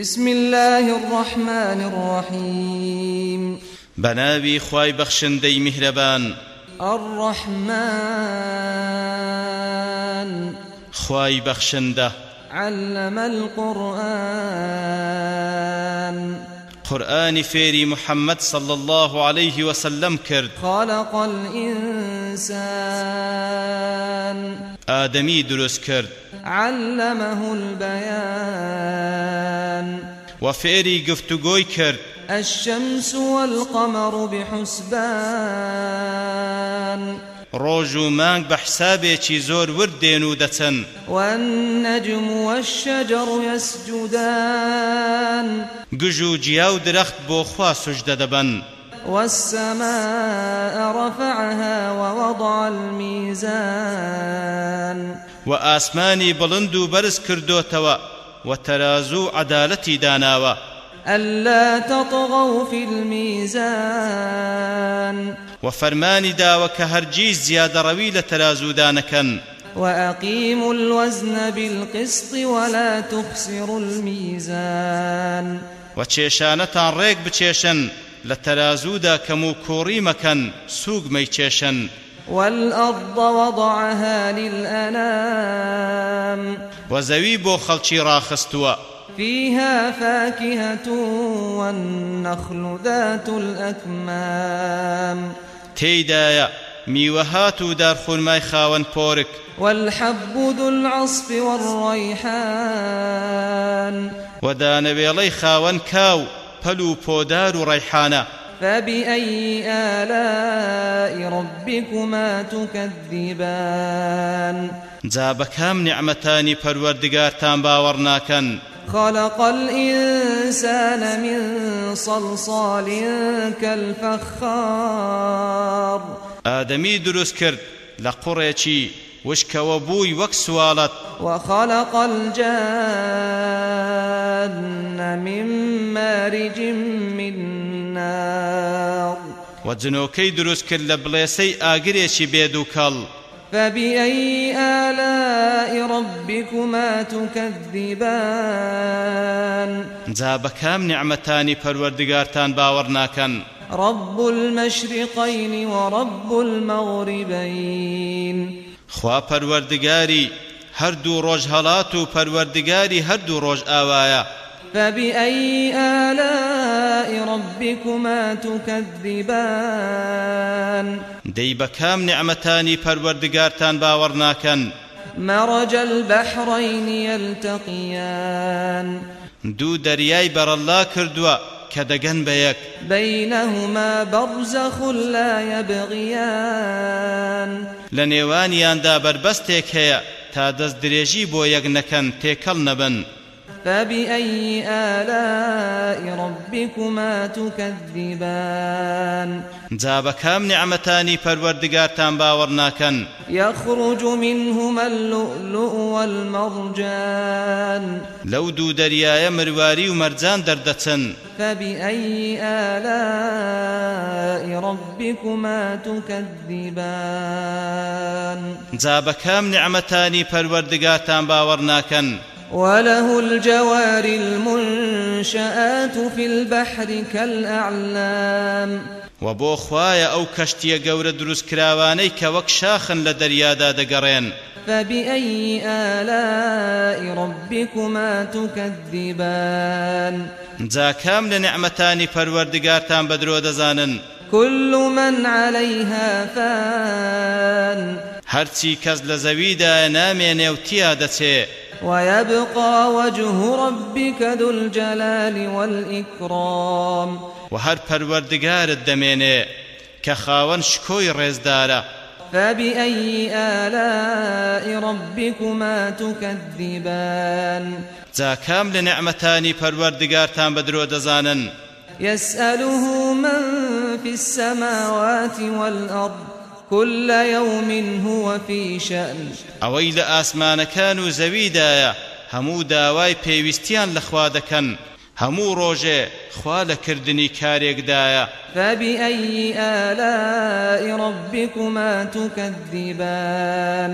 بسم الله الرحمن الرحيم. بنابي خواي بخشندي مهربان. الرحمن. خواي بخشنده. علم القرآن. قرآن فيري محمد صلى الله عليه وسلم كرد خلق الإنسان. آدمي دروس كرد علمه البيان. وفيري قفتقوي كرد الشمس والقمر بحسبان. ڕۆژ و مانگ بە حسابێکی زۆر وردێن و دەچەن والنجم والشجر يسجدان. گژ و جیا و درەخت بۆ خوا سوژدە دەبەن والسماء رفعها ووضع الميزان. و ئاسمانی بڵند و بەرز کردوتەوە و تەرازوو عەدالەتی داناوە. ألا تطغوا في الميزان. وفرماني داوە کە هەرگیز زیادەڕەوی لە تەرازوودانەکەن وأقيموا الوزن بالقسط ولا تخسروا الميزان. و چێشانەتان ڕێک بچێشن لە تەرازوودا کەم و کوڕی مەکەن والأرض وضعها للأنام. و زەوی بۆ خەڵکی ڕاخستووە فيها فاكهة والنخل ذات الأكمام. تێیدایە میوەهات و دارخورمای خاوەن پۆرک والحب ذو العصف والريحان. و دانەوێڵەی خاوەن کاو پەل و ڕەیحانە فبأي آلاء ربكما تكذبان نیعمەتانی پەروەردگارتان باوەڕ ناکەن خلق الإنسان من صلصال كالفخار ئادەمی دروست کرد لە قوڕێکی وشکەوە بووی وەک سوالت. وخلق الجان من مارج من نار و جنۆکەی دروست کرد لە بڵێسەی ئاگرێکی بێد و کەڵ. فبأي آلاء ربكما تكذبان؟ جا بە کام نیعمەتانی پەروەردگارتان باوەڕ ناکەن؟ رب المشرقين ورب المغربين. خوا پەروەردگاری هەردوو ڕۆژ هەڵات و پەروەردگاری هەردوو ڕۆژ ئاوایە. فبأي آلاء ربكما تكذبان. کام نیعمەتانی پەروەردگارتان باوەڕ ناکەن؟ مرج البحرين يلتقيان. دەریای بەرەڵا کردووە کە دەگەن بە یەک. بينهما برزخ لا يبغيان. لە نێوانیاندا بربەستێک هەیە تا درێژی بۆ یەک نەکەن تێکەڵ نەبن. فبأي آلاء ربكما تكذبان؟ جا بە کام نیعمەتانی پەروەردگارتان باوەڕ ناکەن. يخرج منهما اللؤلؤ والمرجان. لەو دوو دەریایە مرواری و مەرجان دەردەچن. فبأي آلاء ربكما تكذبان؟ جا بە کام نیعمەتانی پەروەردگارتان باوەڕ ناکەن. وله الجوار المنشآت في البحر كالأعلام. و بۆ خوایە ئەو کەشتیە گەورە دروست کراوانەی کە وەک شاخن لە دەریادا دەگەڕێن. فبأي آلاء ربكما تكذبان؟ لە نیعمەتانی پەروەردگارتان بەدرۆ دەزانن. كل من عليها فان. لە زەویدا نامێنێ و تیا دەچێ. ويبقى وجه ربك ذو الجلال والإكرام. و هەر پەروەردگارت دەمێنێ کە خاوەن شکۆی ڕێزدارە فبأي آلاء ربكما تكذبان؟ جا کام لە نیعمەتانی پەروەردگارتان بەدرۆ دەزانن يسأله من في السماوات والأرض كل يوم هو في شأن. ئەوەی لە ئاسمانەکان و زەویدایە هەموو داوای پێویستیان لەخوا دەکەن هەموو ڕۆژێ خوا لە کردنی کارێکدایە. فبأي آلاء ربكما تكذبان؟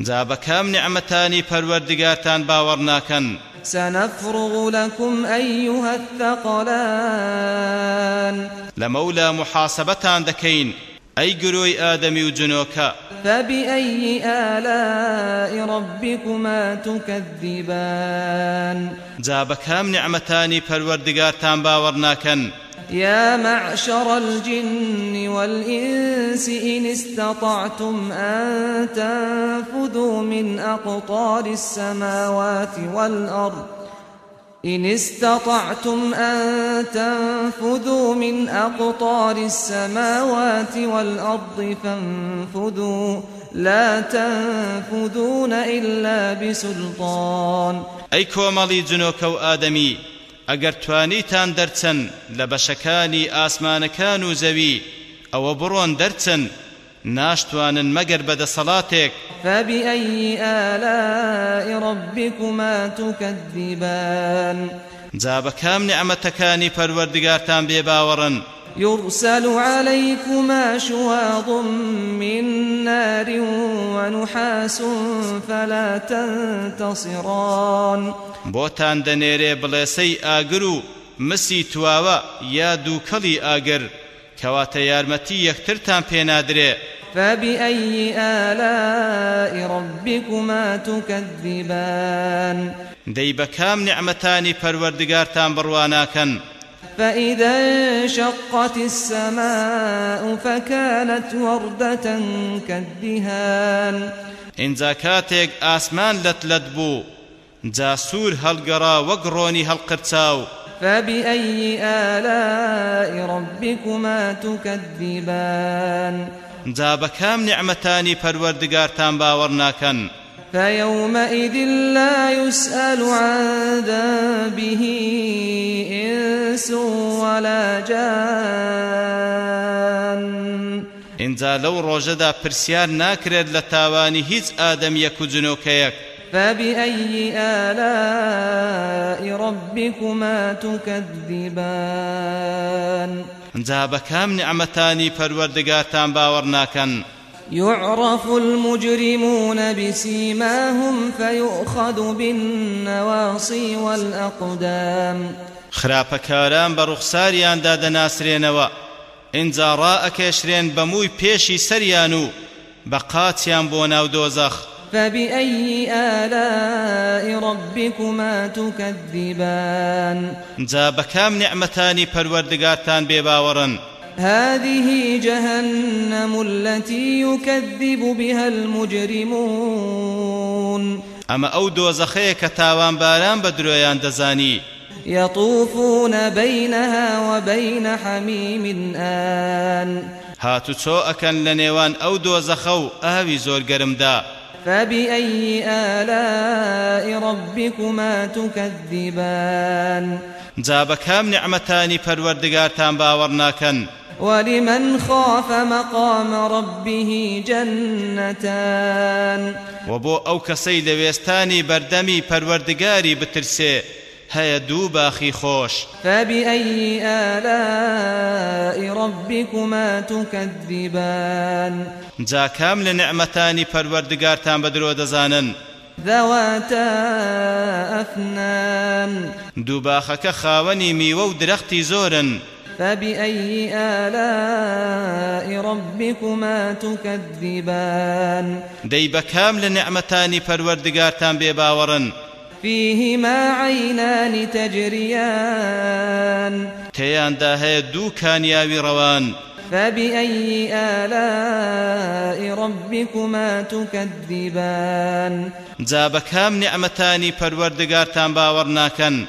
جا بە کام نعمەتانی پەروەردگارتان باوەڕ ناکەن؟ سنفرغ لكم أيها الثقلان. لمولا محاسبتان دكين أي قروي آدمي وجنوكا فبأي آلاء ربكما تكذبان؟ جاب كام نعمتاني پروردگارتان باورناكن يا معشر الجن والإنس إن استطعتم أن تنفذوا من أقطار السماوات والأرض إن استطعتم أن تنفذوا من أقطار السماوات والأرض فانفذوا. لا تنفذون إلا بسلطان. أي كومالي جنوك آدمي ئەگەر توانیتان دەرچەن لە بەشەکانی ئاسمانەکان و زەوی ئەوە بڕۆن دەرچن ناشتوانن مەگەر بەدەسەڵاتێک فبأي آلاء ربكما تكذبان؟ جا بە کام نعمەتەکانی پەروەردگارتان بێباوەڕن. يرسل عليكما شواظ من نار ونحاس فلا تنتصران. بۆتان دەنێرێ بڵێسەی ئاگر و مسی تواوە یا دووکەڵی ئاگر. کەواتە یارمەتی یەکترتان پێنادرێ. فبأي آلاء ربكما تكذبان؟ دەی بە کام نعمەتانی پەروەردگارتان بڕواناکەن؟ فإذا انشقت السماء فكانت وردة كالدهان. إنزا كاتيك آسمان لتلدبو جاسور وەک ڕۆنی هەڵقرچاو. فبأي آلاء ربكما تكذبان؟ جا بەکام نعمەتانی پەروەردگارتان باوەڕ ناکەن. فيومئذ لا يسأل عن ذنبه إنس ولا جان. اینجا لەو ڕۆژەدا پرسیار ناکرێت لە تاوانی هیچ ئادەم یەک و جنۆکەیەک. فبأي آلاء ربكما تكذبان جا بەکام نعمەتانی پەروەردگارتان باوەڕ ناکەن يعرف المجرمون بسيماهم فيؤخذ بالنواصي والأقدام خراپەکاران بە ڕوخساریاندا دەناسرێنەوە ئینجا ڕائەکێشرێن بەمووی پێشی سەریان و بە قاچیان بۆ ناو دۆزەخ فبأي آلاء ربكما تكذبان؟ جا بكام نعمتاني پروردگارتان بباورن هذه جهنم التي يكذب بها المجرمون. ئەمە ئەو دۆزەخەیە کە تاوانباران بە درۆیان دەزانی يطوفون بينها وبين حميم آن. هاتو چۆ ئەکەن لە نێوان ئەو دۆزەخە و ئاوی زۆر گەرمدا. فبأي آلاء ربكما تكذبان؟ جا بەکام نعمەتانی پەروەردگارتان باوەڕ ناکەن؟ ولمن خاف مقام ربه جنتان؟ وبو أو كسي لويستاني بردمي پروردگاري بترسي هەیە دوو باخی خۆش. فەبی ئەی ئالائی ڕبیکوما توکەدیبان جا کام لە نعمەتانی پەروەردگارتان بە درۆ دەزانن ذەواتە ئەفنان دووباخەکە خاوەنی میوە و درەختی زۆرن. فبأي آلاء ربكما تكذبان؟ دي بكام لنعمتان فروردقارتان بباورن فيهما عينان تجريان. تياندا هەیە دوو کانیاوی ڕەوان فبأي آلاء ربكما تكذبان؟ نعمەتانی پەروەردگارتان باوەڕ ناکەن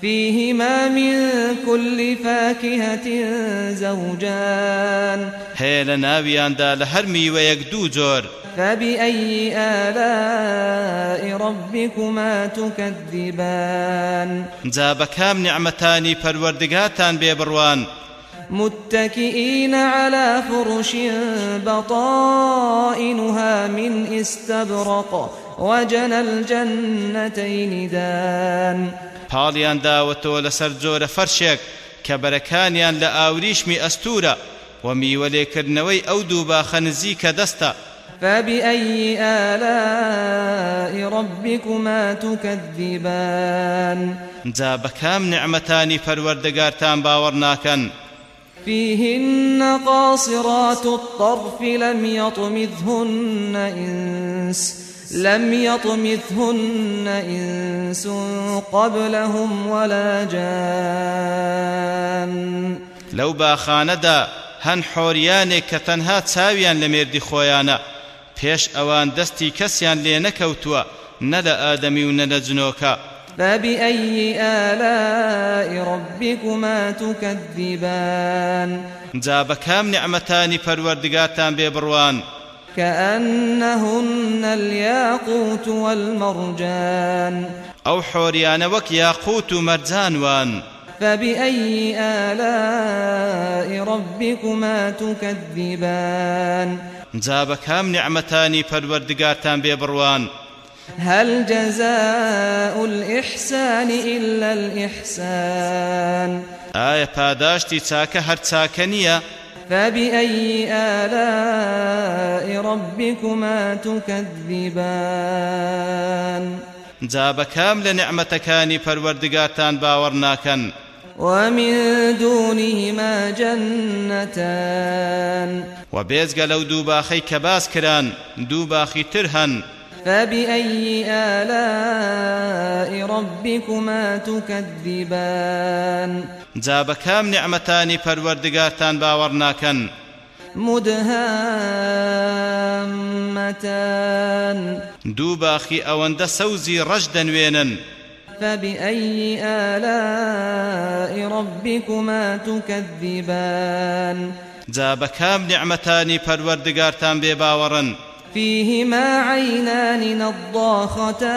فيهما من كل فاكهة زوجان. هەیە لە ناویاندا لە هەر میوەیەک دوو جۆر. فبأي آلاء ربكما تكذبان؟ جا بەکام نعمەتانی پەروەردگارتان بێبڕوان متكئين على فرش بطائنها من استبرق وجنى الجنتين دان. پاڵیان داوەتەوە لەسەر جۆرە فەرشێک کە بەرەکانیان لە ئاوریشمی ئەستورە و میوەلێکردنەوەی ئەو دوو باخە نزیکە دەستە. فبأي آلاء ربكما تكذبان؟ جا بە کام نیعمەتەکانی پەروەردگارتان باوەڕ ناکەن فيهن قاصرات الطرف لم يطمثهن إنس. لم يطمثهن إنس قبلهم ولا جان. لو باخاندا هەن حۆریانێک کە تەنها چاویان لە مێردی خۆیانە پێش ئەوان دەستی کەسیان لێ نەکەوتووە نە لە ئادەمی و نە لە جنۆکە. فبأي آلاء ربكما تكذبان؟ جا بەکام نعمەتانی پەروەردگارتان بێبڕوان كأنهن الياقوت والمرجان. أو حوريان وك ياقوت مرجان وان فبأي آلاء ربكما تكذبان؟ جاب كام نعمتاني پروردگارتان ببروان. هل جزاء الإحسان إلا الإحسان؟ آية تاك هر تاكنية فبأي آلاء ربكما تكذبان جا بە کام نیعمەتەکانی پەروەردگارتان باوەڕ ناکەن ومن دونهما جنتان وبيزغ لو دوباخي كباس كران دوباخي ترهن فبأي آلاء ربكما تكذبان جا بە کام نیعمەتەکانی پەروەردگارتان باوەڕ ناکەن مدهامتان دووباخی ئەوەندە سەوزی ڕەش دەنوێنن فبأي آلاء ربكما تكذبان جا بەکام نعمەتانی پەروەردگارتان بێباوەڕن فيهما عينان نضاختان.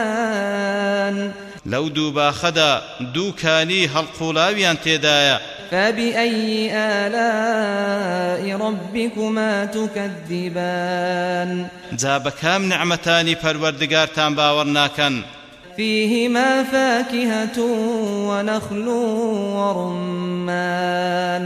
لەو دوو باخەدا دووکانی هەڵقوڵاویان تێدایە. فبأي آلاء ربكما تكذبان؟ جا بەکام نعمەتانی پەروەردگارتان باوەڕ ناکەن؟ فيهما فاكهة ونخل ورمان.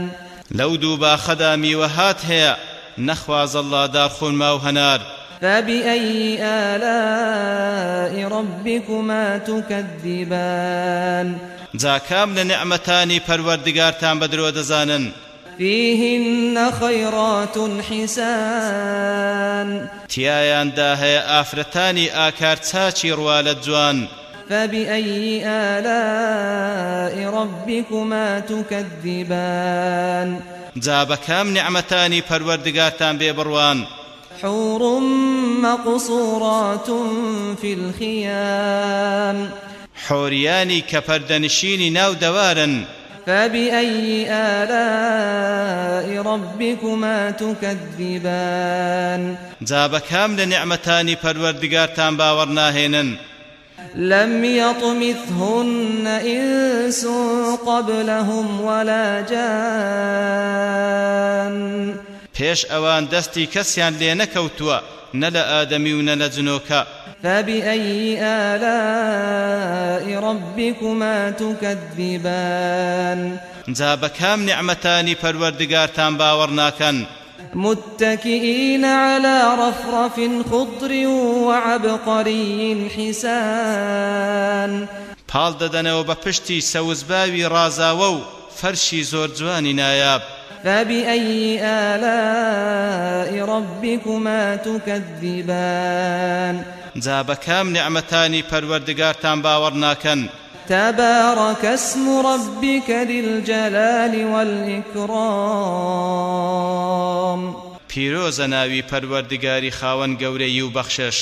لەو دوو باخەدا میوەهات هەیە نەخواز الله دار خونما و هەنار. فبأي آلاء ربكما تكذبان؟ لە نعمەتانی پەروەردگارتان بەدرۆ دەزانن. فيهن خيرات حسان. تیایاندا هەیە ئافرەتانی ئاکار چاچی ڕوالە جوان. فبأي آلاء ربكما تكذبان؟ جا بەکام نعمەتانی پەروەردگارتان بێبڕوان حور مقصورات في الخيام. کە پەردەنشینی ناو دەوارن. فبأي آلاء ربكما تكذبان؟ جا بەکام لە نعمەتانی پەروەردگارتان باوەڕ ناهێنن. لم يطمثهن إنس قبلهم ولا جان. پێش ئەوان دەستی کەسیان لێ نەکەوتووە نە لە ئادەمی و نە لە جنۆکە. فبأي آلاء ربكما تكذبان؟ جا بەکام نعمەتانی پەروەردگارتان باوەڕ ناکەن؟ متكئين على رفرف خضر وعبقري حسان. پاڵ دەدەنەوە بە پشتی سەوزباوی ڕازاوە و فەرشی زۆر جوانی نایاب. فبأي آلاء ربكما تكذبان جا بەکام نعمەتانی پەروەردگارتان باوەڕ ناکەن؟ تبارك اسم ربك ذي الجلال والإكرام پیرۆزە ناوی پەروەردگاری خاوەن گەورەی و بەخشش.